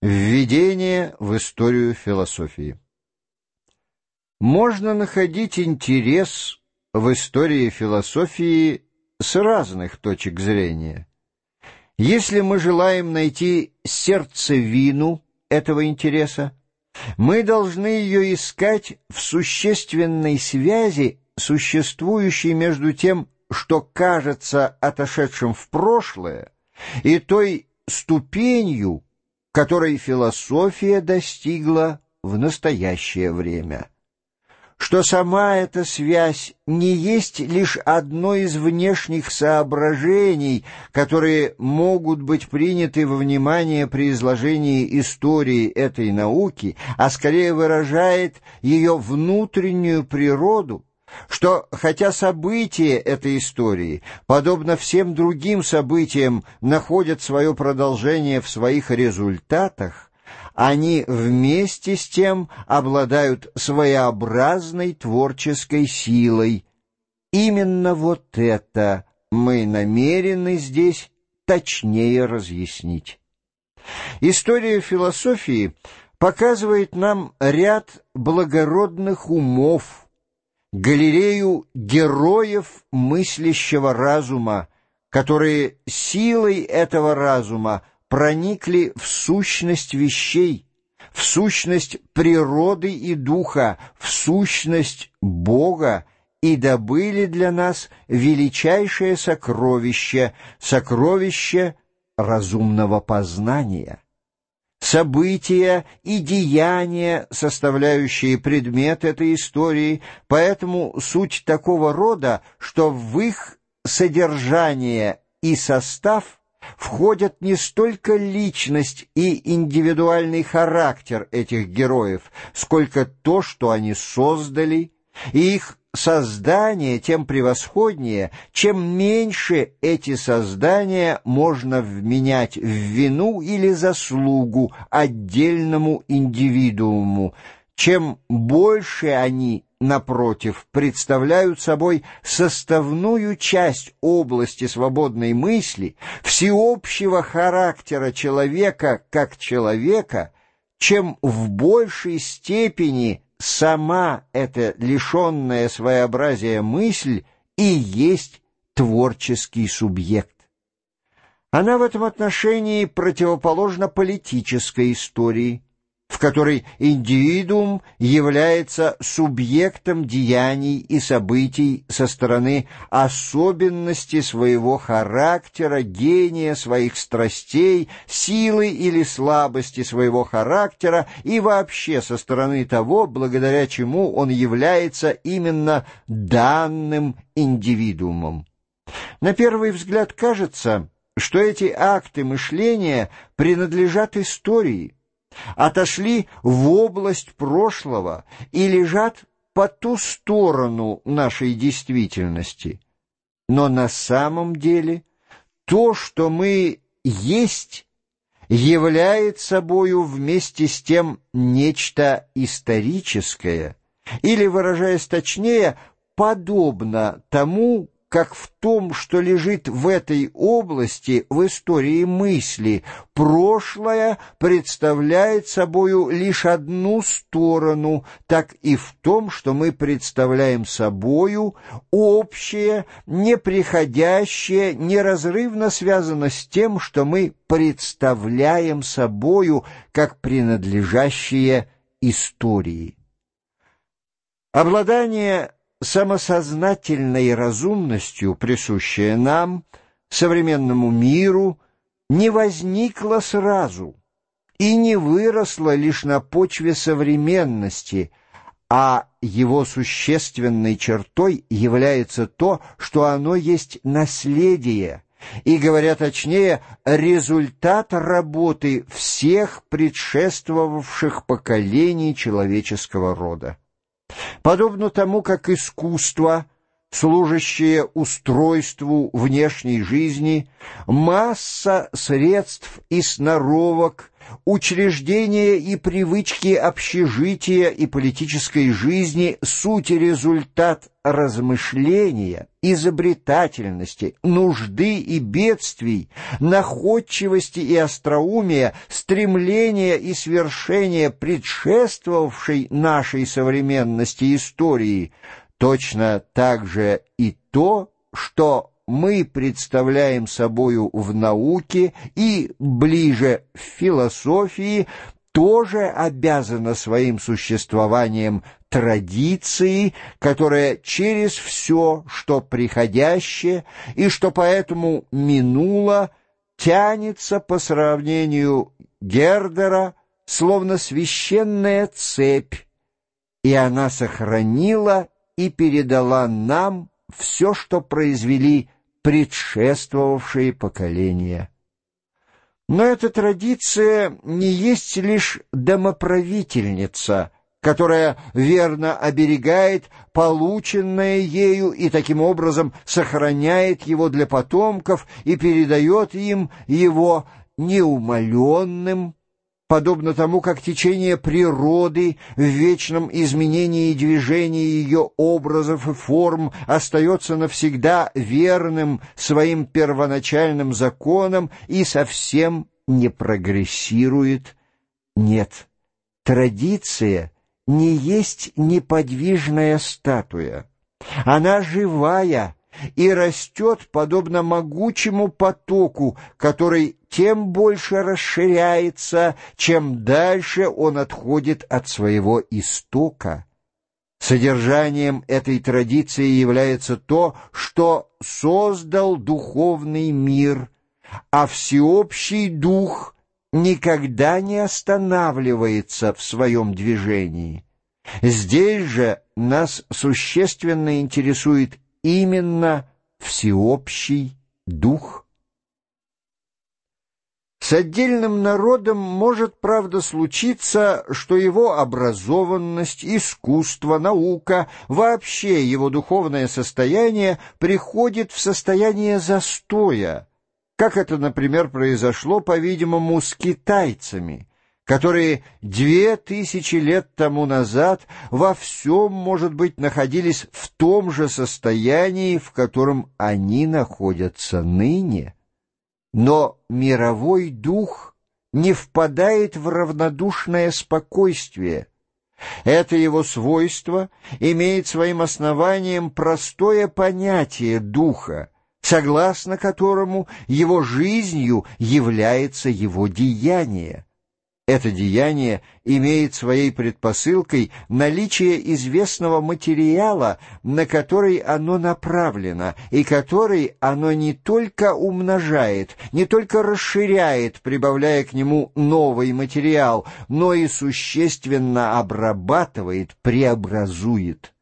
Введение в историю философии. Можно находить интерес в истории философии с разных точек зрения. Если мы желаем найти сердцевину этого интереса, мы должны ее искать в существенной связи, существующей между тем, что кажется отошедшим в прошлое, и той ступенью, которой философия достигла в настоящее время. Что сама эта связь не есть лишь одно из внешних соображений, которые могут быть приняты во внимание при изложении истории этой науки, а скорее выражает ее внутреннюю природу, что хотя события этой истории, подобно всем другим событиям, находят свое продолжение в своих результатах, они вместе с тем обладают своеобразной творческой силой. Именно вот это мы намерены здесь точнее разъяснить. История философии показывает нам ряд благородных умов, галерею героев мыслящего разума, которые силой этого разума проникли в сущность вещей, в сущность природы и духа, в сущность Бога, и добыли для нас величайшее сокровище, сокровище разумного познания события и деяния, составляющие предмет этой истории, поэтому суть такого рода, что в их содержание и состав входят не столько личность и индивидуальный характер этих героев, сколько то, что они создали, и их создание тем превосходнее, чем меньше эти создания можно вменять в вину или заслугу отдельному индивидууму, чем больше они, напротив, представляют собой составную часть области свободной мысли, всеобщего характера человека как человека, чем в большей степени сама эта лишенная своеобразия мысль и есть творческий субъект. Она в этом отношении противоположна политической истории – в которой индивидуум является субъектом деяний и событий со стороны особенности своего характера, гения своих страстей, силы или слабости своего характера и вообще со стороны того, благодаря чему он является именно данным индивидуумом. На первый взгляд кажется, что эти акты мышления принадлежат истории – отошли в область прошлого и лежат по ту сторону нашей действительности. Но на самом деле то, что мы есть, является собою вместе с тем нечто историческое, или, выражаясь точнее, подобно тому, как в том, что лежит в этой области, в истории мысли, прошлое представляет собою лишь одну сторону, так и в том, что мы представляем собою общее, неприходящее, неразрывно связано с тем, что мы представляем собою как принадлежащее истории. Обладание самосознательной разумностью, присущая нам, современному миру, не возникла сразу и не выросла лишь на почве современности, а его существенной чертой является то, что оно есть наследие, и, говоря точнее, результат работы всех предшествовавших поколений человеческого рода. Подобно тому, как искусство служащие устройству внешней жизни, масса средств и сноровок, учреждения и привычки общежития и политической жизни — суть и результат размышления, изобретательности, нужды и бедствий, находчивости и остроумия, стремления и свершения предшествовавшей нашей современности истории — Точно так же и то, что мы представляем собою в науке и ближе в философии, тоже обязано своим существованием традиции, которая через все, что приходящее и что поэтому минуло, тянется по сравнению Гердера, словно священная цепь, и она сохранила и передала нам все, что произвели предшествовавшие поколения. Но эта традиция не есть лишь домоправительница, которая верно оберегает полученное ею и таким образом сохраняет его для потомков и передает им его неумоленным, подобно тому, как течение природы в вечном изменении и движении ее образов и форм остается навсегда верным своим первоначальным законам и совсем не прогрессирует. Нет, традиция не есть неподвижная статуя. Она живая, и растет подобно могучему потоку, который тем больше расширяется, чем дальше он отходит от своего истока. Содержанием этой традиции является то, что создал духовный мир, а всеобщий дух никогда не останавливается в своем движении. Здесь же нас существенно интересует именно всеобщий дух. С отдельным народом может, правда, случиться, что его образованность, искусство, наука, вообще его духовное состояние приходит в состояние застоя, как это, например, произошло, по-видимому, с китайцами которые две тысячи лет тому назад во всем, может быть, находились в том же состоянии, в котором они находятся ныне. Но мировой дух не впадает в равнодушное спокойствие. Это его свойство имеет своим основанием простое понятие духа, согласно которому его жизнью является его деяние. Это деяние имеет своей предпосылкой наличие известного материала, на который оно направлено, и который оно не только умножает, не только расширяет, прибавляя к нему новый материал, но и существенно обрабатывает, преобразует.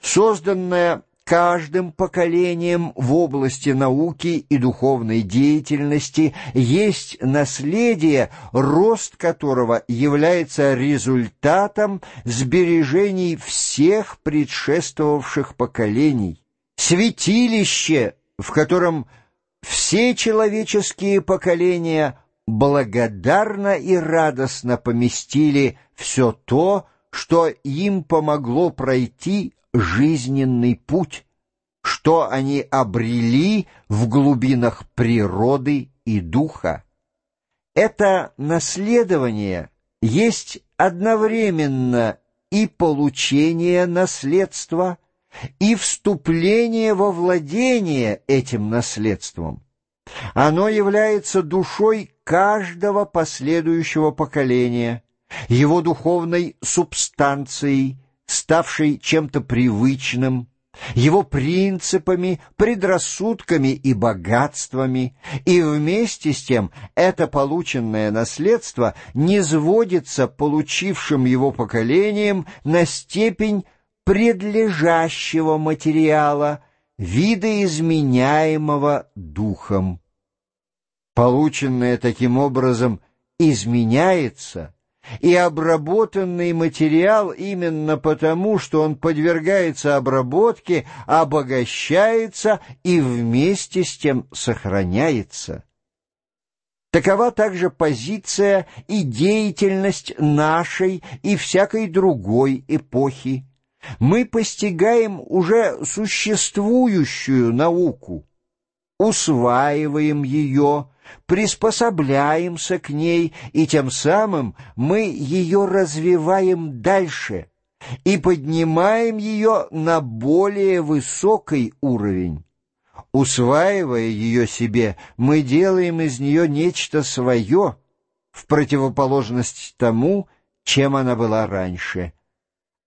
Созданное каждым поколением в области науки и духовной деятельности есть наследие, рост которого является результатом сбережений всех предшествовавших поколений. Святилище, в котором все человеческие поколения благодарно и радостно поместили все то, что им помогло пройти жизненный путь, что они обрели в глубинах природы и духа. Это наследование есть одновременно и получение наследства, и вступление во владение этим наследством. Оно является душой каждого последующего поколения, его духовной субстанцией, ставший чем-то привычным, его принципами, предрассудками и богатствами, и вместе с тем это полученное наследство не сводится получившим его поколением на степень предлежащего материала, видоизменяемого духом. Полученное таким образом изменяется и обработанный материал именно потому, что он подвергается обработке, обогащается и вместе с тем сохраняется. Такова также позиция и деятельность нашей и всякой другой эпохи. Мы постигаем уже существующую науку, усваиваем ее, приспособляемся к ней, и тем самым мы ее развиваем дальше и поднимаем ее на более высокий уровень. Усваивая ее себе, мы делаем из нее нечто свое, в противоположность тому, чем она была раньше.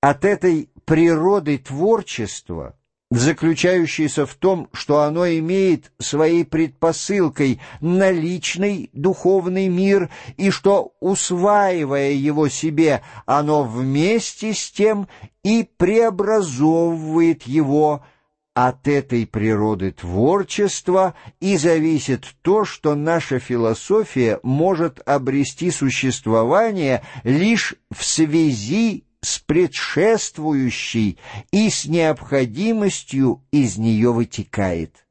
От этой природы творчества, заключающейся в том, что оно имеет своей предпосылкой наличный духовный мир, и что, усваивая его себе, оно вместе с тем и преобразовывает его, от этой природы творчества и зависит то, что наша философия может обрести существование лишь в связи с предшествующей и с необходимостью из нее вытекает.